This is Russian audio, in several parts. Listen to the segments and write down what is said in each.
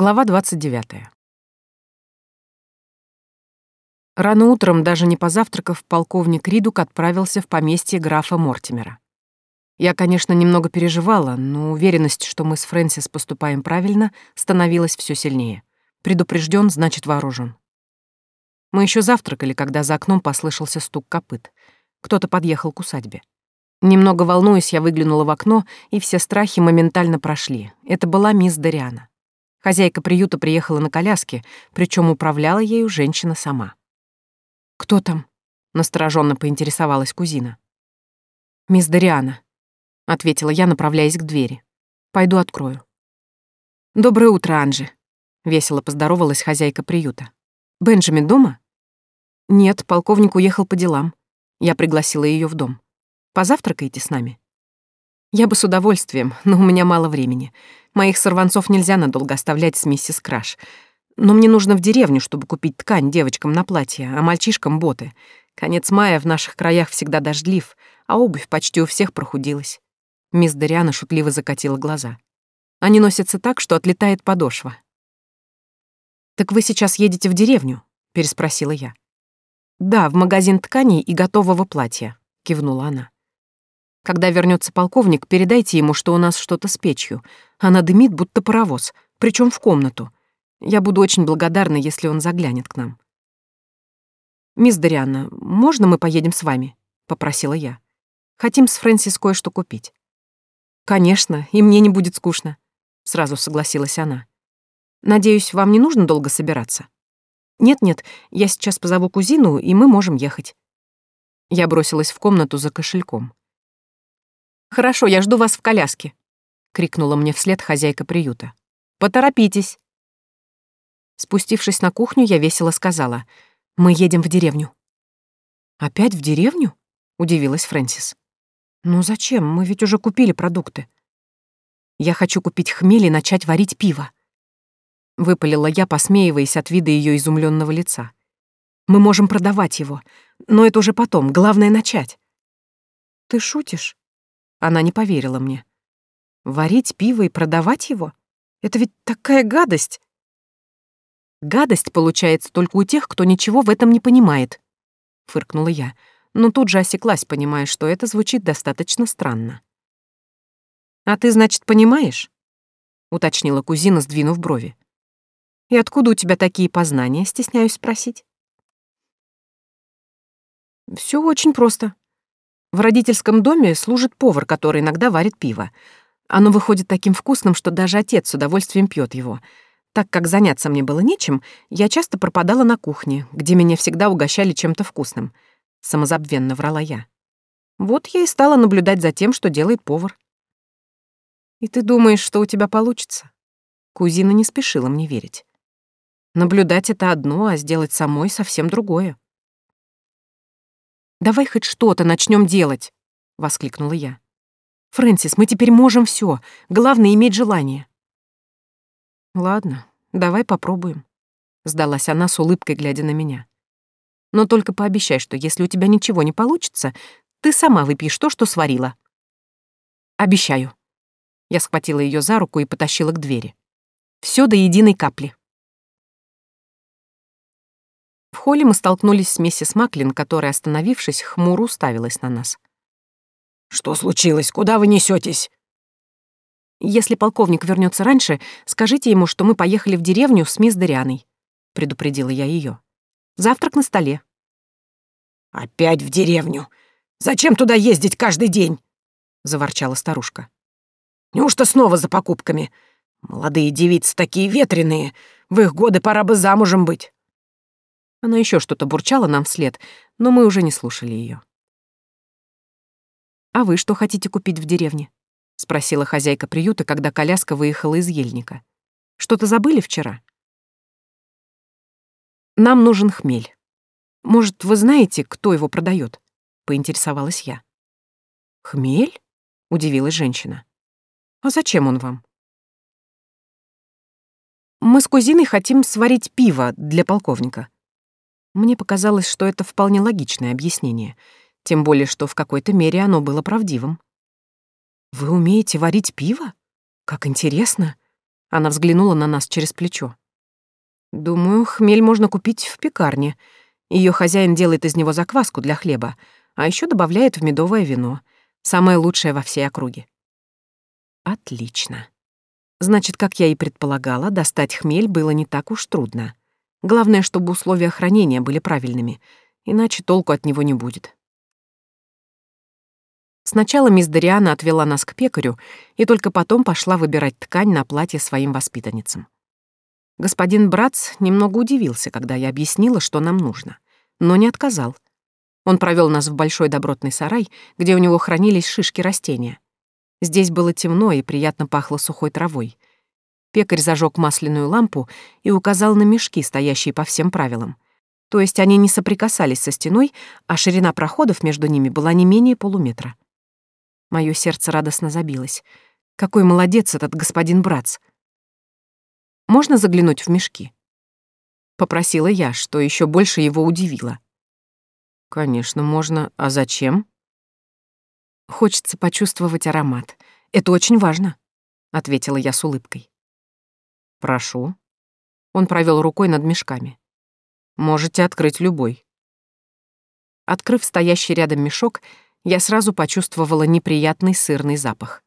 Глава 29. Рано утром, даже не позавтракав, полковник Ридук отправился в поместье графа Мортимера. Я, конечно, немного переживала, но уверенность, что мы с Фрэнсис поступаем правильно, становилась все сильнее. Предупрежден, значит вооружен. Мы еще завтракали, когда за окном послышался стук копыт. Кто-то подъехал к усадьбе. Немного волнуясь, я выглянула в окно, и все страхи моментально прошли. Это была мисс Дариана. Хозяйка приюта приехала на коляске, причем управляла ею женщина сама. «Кто там?» — настороженно поинтересовалась кузина. «Мисс Дариана», — ответила я, направляясь к двери. «Пойду открою». «Доброе утро, Анжи», — весело поздоровалась хозяйка приюта. «Бенджамин дома?» «Нет, полковник уехал по делам. Я пригласила ее в дом. Позавтракаете с нами?» Я бы с удовольствием, но у меня мало времени. Моих сорванцов нельзя надолго оставлять с миссис Краш. Но мне нужно в деревню, чтобы купить ткань девочкам на платье, а мальчишкам — боты. Конец мая в наших краях всегда дождлив, а обувь почти у всех прохудилась. Мисс Дариана шутливо закатила глаза. Они носятся так, что отлетает подошва. «Так вы сейчас едете в деревню?» — переспросила я. «Да, в магазин тканей и готового платья», — кивнула она. Когда вернется полковник, передайте ему, что у нас что-то с печью. Она дымит, будто паровоз, причем в комнату. Я буду очень благодарна, если он заглянет к нам. «Мисс Дарианна, можно мы поедем с вами?» — попросила я. «Хотим с Фрэнсис кое-что купить». «Конечно, и мне не будет скучно», — сразу согласилась она. «Надеюсь, вам не нужно долго собираться?» «Нет-нет, я сейчас позову кузину, и мы можем ехать». Я бросилась в комнату за кошельком. «Хорошо, я жду вас в коляске», — крикнула мне вслед хозяйка приюта. «Поторопитесь». Спустившись на кухню, я весело сказала, «Мы едем в деревню». «Опять в деревню?» — удивилась Фрэнсис. «Ну зачем? Мы ведь уже купили продукты». «Я хочу купить хмель и начать варить пиво», — выпалила я, посмеиваясь от вида ее изумленного лица. «Мы можем продавать его, но это уже потом, главное — начать». «Ты шутишь?» Она не поверила мне. Варить пиво и продавать его? Это ведь такая гадость. Гадость получается только у тех, кто ничего в этом не понимает, фыркнула я, но тут же осеклась, понимая, что это звучит достаточно странно. А ты, значит, понимаешь? уточнила кузина, сдвинув брови. И откуда у тебя такие познания, стесняюсь спросить? Все очень просто, в родительском доме служит повар, который иногда варит пиво. Оно выходит таким вкусным, что даже отец с удовольствием пьет его. Так как заняться мне было нечем, я часто пропадала на кухне, где меня всегда угощали чем-то вкусным. Самозабвенно врала я. Вот я и стала наблюдать за тем, что делает повар. И ты думаешь, что у тебя получится? Кузина не спешила мне верить. Наблюдать — это одно, а сделать самой — совсем другое. Давай хоть что-то начнем делать, воскликнула я. Фрэнсис, мы теперь можем все. Главное иметь желание. Ладно, давай попробуем, сдалась она с улыбкой, глядя на меня. Но только пообещай, что если у тебя ничего не получится, ты сама выпьешь то, что сварила. Обещаю. Я схватила ее за руку и потащила к двери. Все до единой капли. В холле мы столкнулись с миссис Маклин, которая, остановившись, хмуро уставилась на нас. «Что случилось? Куда вы несетесь? «Если полковник вернется раньше, скажите ему, что мы поехали в деревню с мисс Дарианой», — предупредила я ее. «Завтрак на столе». «Опять в деревню? Зачем туда ездить каждый день?» — заворчала старушка. «Неужто снова за покупками? Молодые девицы такие ветреные, в их годы пора бы замужем быть». Она еще что-то бурчала нам вслед, но мы уже не слушали ее. «А вы что хотите купить в деревне?» — спросила хозяйка приюта, когда коляска выехала из ельника. «Что-то забыли вчера?» «Нам нужен хмель. Может, вы знаете, кто его продает? поинтересовалась я. «Хмель?» — удивилась женщина. «А зачем он вам?» «Мы с кузиной хотим сварить пиво для полковника», мне показалось, что это вполне логичное объяснение, тем более, что в какой-то мере оно было правдивым. «Вы умеете варить пиво? Как интересно! Она взглянула на нас через плечо. «Думаю, хмель можно купить в пекарне. Ее хозяин делает из него закваску для хлеба, а еще добавляет в медовое вино. Самое лучшее во всей округе». «Отлично. Значит, как я и предполагала, достать хмель было не так уж трудно. Главное, чтобы условия хранения были правильными, иначе толку от него не будет». Сначала мисс Дариана отвела нас к пекарю и только потом пошла выбирать ткань на платье своим воспитанницам. Господин Братц немного удивился, когда я объяснила, что нам нужно, но не отказал. Он провел нас в большой добротный сарай, где у него хранились шишки растения. Здесь было темно и приятно пахло сухой травой. Пекарь зажег масляную лампу и указал на мешки, стоящие по всем правилам. То есть они не соприкасались со стеной, а ширина проходов между ними была не менее полуметра. Моё сердце радостно забилось. Какой молодец этот господин Братц. Можно заглянуть в мешки? Попросила я, что ещё больше его удивило. Конечно, можно. А зачем? Хочется почувствовать аромат. Это очень важно, ответила я с улыбкой. Прошу. Он провёл рукой над мешками. Можете открыть любой. Открыв стоящий рядом мешок, я сразу почувствовала неприятный сырный запах.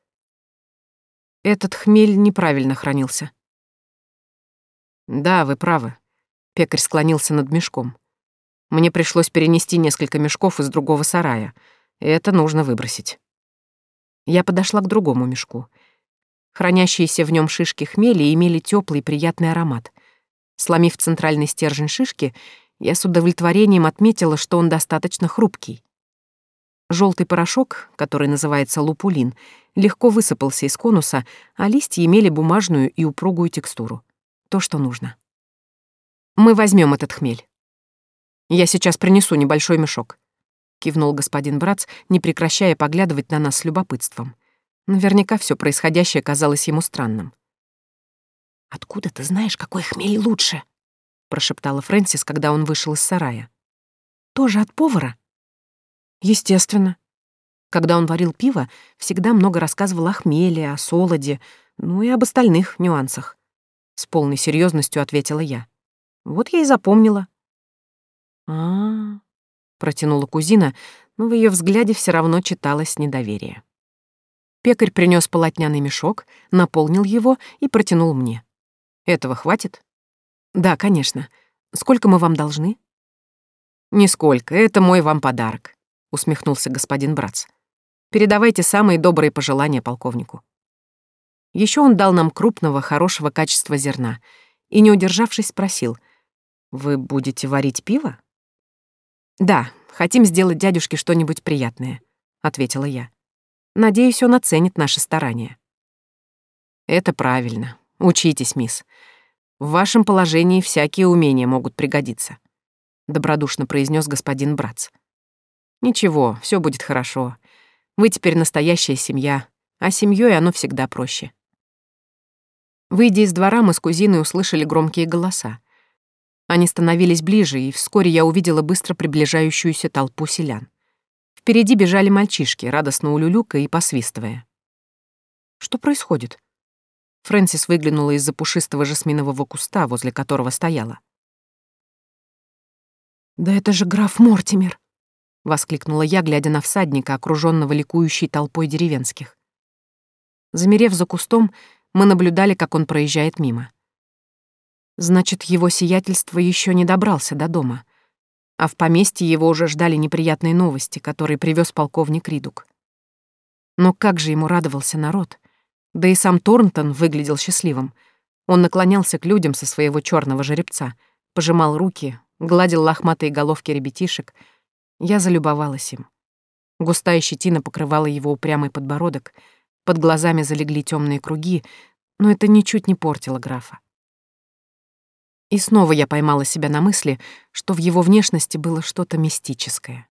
Этот хмель неправильно хранился. Да, вы правы. Пекарь склонился над мешком. Мне пришлось перенести несколько мешков из другого сарая. Это нужно выбросить. Я подошла к другому мешку. Хранящиеся в нем шишки хмели имели теплый приятный аромат. Сломив центральный стержень шишки, я с удовлетворением отметила, что он достаточно хрупкий. Желтый порошок, который называется лупулин, легко высыпался из конуса, а листья имели бумажную и упругую текстуру. То, что нужно. Мы возьмем этот хмель. Я сейчас принесу небольшой мешок. Кивнул господин Брац, не прекращая поглядывать на нас с любопытством. Наверняка все происходящее казалось ему странным. «Откуда ты знаешь, какой хмель лучше?» — прошептала Фрэнсис, когда он вышел из сарая. «Тоже от повара?» Естественно. Когда он варил пиво, всегда много рассказывал о хмеле, о солоде, ну и об остальных нюансах. С полной серьезностью ответила я. Вот я и запомнила. А, -а, -а протянула кузина, но в ее взгляде все равно читалось недоверие. Пекарь принес полотняный мешок, наполнил его и протянул мне. Этого хватит? Да, конечно. Сколько мы вам должны? Нисколько, это мой вам подарок усмехнулся господин Брац. Передавайте самые добрые пожелания полковнику. Еще он дал нам крупного, хорошего качества зерна и, не удержавшись, спросил, «Вы будете варить пиво?» «Да, хотим сделать дядюшке что-нибудь приятное», — ответила я. «Надеюсь, он оценит наши старания». «Это правильно. Учитесь, мисс. В вашем положении всякие умения могут пригодиться», — добродушно произнес господин Брац. Ничего, все будет хорошо. Вы теперь настоящая семья, а семьей оно всегда проще. Выйдя из двора, мы с кузиной услышали громкие голоса. Они становились ближе, и вскоре я увидела быстро приближающуюся толпу селян. Впереди бежали мальчишки, радостно улюлюкая и посвистывая. Что происходит? Фрэнсис выглянула из-за пушистого жасминового куста, возле которого стояла. «Да это же граф Мортимер!» — воскликнула я, глядя на всадника, окружённого ликующей толпой деревенских. Замерев за кустом, мы наблюдали, как он проезжает мимо. Значит, его сиятельство ещё не добрался до дома, а в поместье его уже ждали неприятные новости, которые привёз полковник Ридук. Но как же ему радовался народ. Да и сам Торнтон выглядел счастливым. Он наклонялся к людям со своего чёрного жеребца, пожимал руки, гладил лохматые головки ребятишек — я залюбовалась им. Густая щетина покрывала его упрямый подбородок, под глазами залегли темные круги, но это ничуть не портило графа. И снова я поймала себя на мысли, что в его внешности было что-то мистическое.